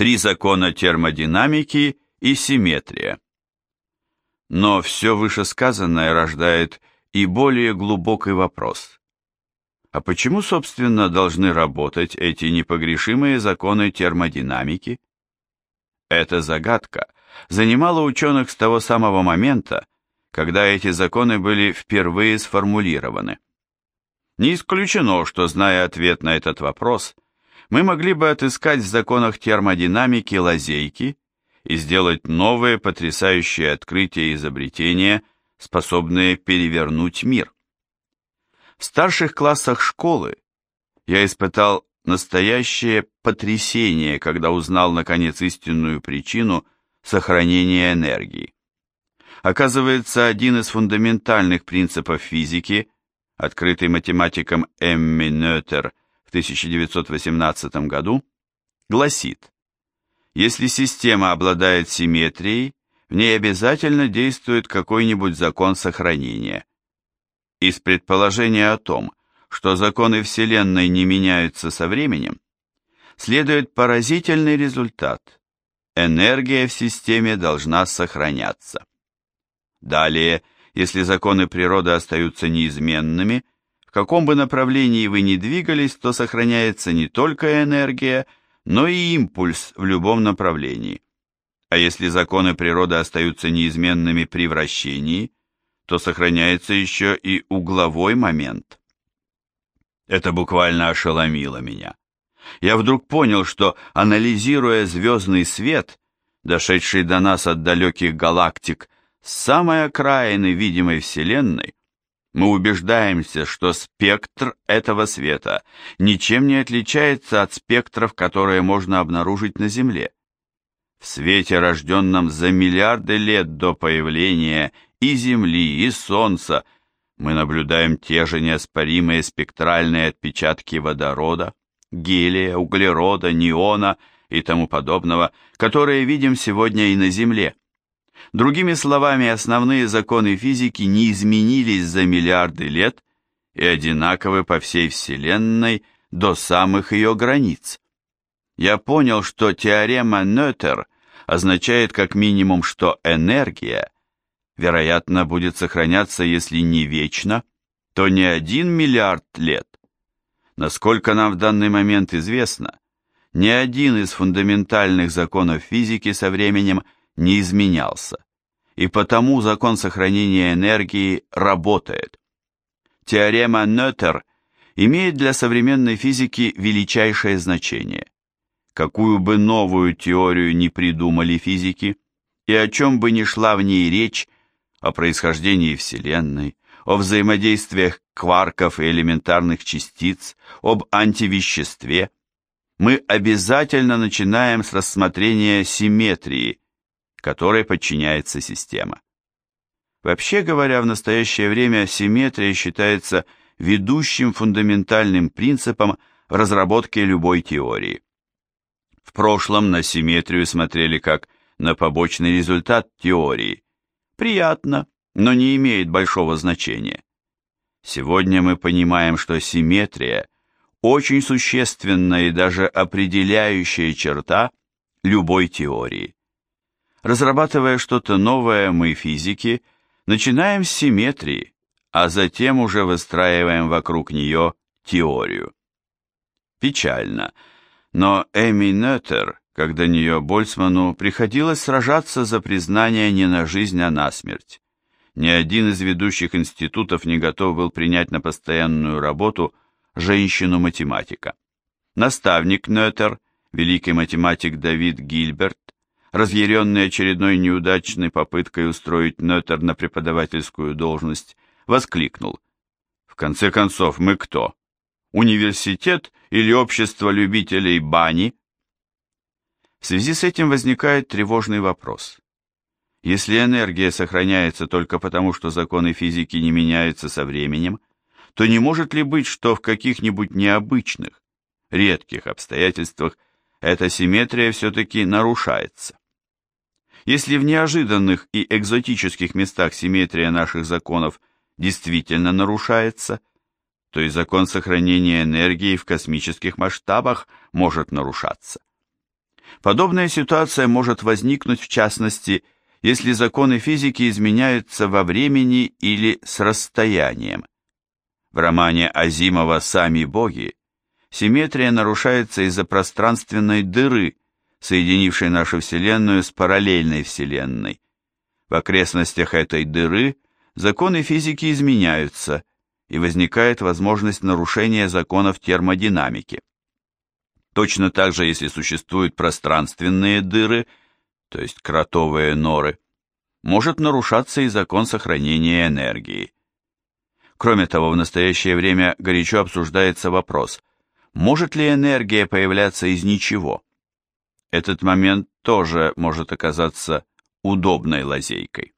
Три закона термодинамики и симметрия. Но все вышесказанное рождает и более глубокий вопрос. А почему, собственно, должны работать эти непогрешимые законы термодинамики? Эта загадка занимала ученых с того самого момента, когда эти законы были впервые сформулированы. Не исключено, что, зная ответ на этот вопрос, мы могли бы отыскать в законах термодинамики лазейки и сделать новые потрясающие открытия и изобретения, способные перевернуть мир. В старших классах школы я испытал настоящее потрясение, когда узнал наконец истинную причину сохранения энергии. Оказывается, один из фундаментальных принципов физики, открытый математиком Эмми Нётер в 1918 году, гласит, если система обладает симметрией, в ней обязательно действует какой-нибудь закон сохранения. Из предположения о том, что законы Вселенной не меняются со временем, следует поразительный результат. Энергия в системе должна сохраняться. Далее, если законы природы остаются неизменными, в каком бы направлении вы ни двигались, то сохраняется не только энергия, но и импульс в любом направлении. А если законы природы остаются неизменными при вращении, то сохраняется еще и угловой момент. Это буквально ошеломило меня. Я вдруг понял, что, анализируя звездный свет, дошедший до нас от далеких галактик, с самой окраины видимой Вселенной, мы убеждаемся, что спектр этого света ничем не отличается от спектров, которые можно обнаружить на Земле. В свете, рожденном за миллиарды лет до появления и Земли, и Солнца, мы наблюдаем те же неоспоримые спектральные отпечатки водорода, гелия, углерода, неона и тому подобного, которые видим сегодня и на Земле. Другими словами, основные законы физики не изменились за миллиарды лет и одинаковы по всей Вселенной до самых ее границ. Я понял, что теорема Нётер означает как минимум, что энергия, вероятно, будет сохраняться, если не вечно, то не один миллиард лет. Насколько нам в данный момент известно, ни один из фундаментальных законов физики со временем – не изменялся, и потому закон сохранения энергии работает. Теорема Нётер имеет для современной физики величайшее значение. Какую бы новую теорию ни придумали физики, и о чем бы ни шла в ней речь, о происхождении Вселенной, о взаимодействиях кварков и элементарных частиц, об антивеществе, мы обязательно начинаем с рассмотрения симметрии, которой подчиняется система. Вообще говоря, в настоящее время симметрия считается ведущим фундаментальным принципом в разработке любой теории. В прошлом на симметрию смотрели как на побочный результат теории. Приятно, но не имеет большого значения. Сегодня мы понимаем, что симметрия – очень существенная и даже определяющая черта любой теории. Разрабатывая что-то новое, мы, физики, начинаем с симметрии, а затем уже выстраиваем вокруг нее теорию. Печально, но Эми Неттер, когда нее Больцману приходилось сражаться за признание не на жизнь, а на смерть. Ни один из ведущих институтов не готов был принять на постоянную работу женщину-математика. Наставник Неттер, великий математик Давид Гильберт, разъяренный очередной неудачной попыткой устроить Нотер на преподавательскую должность, воскликнул. «В конце концов, мы кто? Университет или общество любителей бани?» В связи с этим возникает тревожный вопрос. Если энергия сохраняется только потому, что законы физики не меняются со временем, то не может ли быть, что в каких-нибудь необычных, редких обстоятельствах эта симметрия все-таки нарушается? Если в неожиданных и экзотических местах симметрия наших законов действительно нарушается, то и закон сохранения энергии в космических масштабах может нарушаться. Подобная ситуация может возникнуть в частности, если законы физики изменяются во времени или с расстоянием. В романе Азимова «Сами боги» симметрия нарушается из-за пространственной дыры, соединившей нашу Вселенную с параллельной Вселенной. В окрестностях этой дыры законы физики изменяются, и возникает возможность нарушения законов термодинамики. Точно так же, если существуют пространственные дыры, то есть кротовые норы, может нарушаться и закон сохранения энергии. Кроме того, в настоящее время горячо обсуждается вопрос, может ли энергия появляться из ничего. Этот момент тоже может оказаться удобной лазейкой.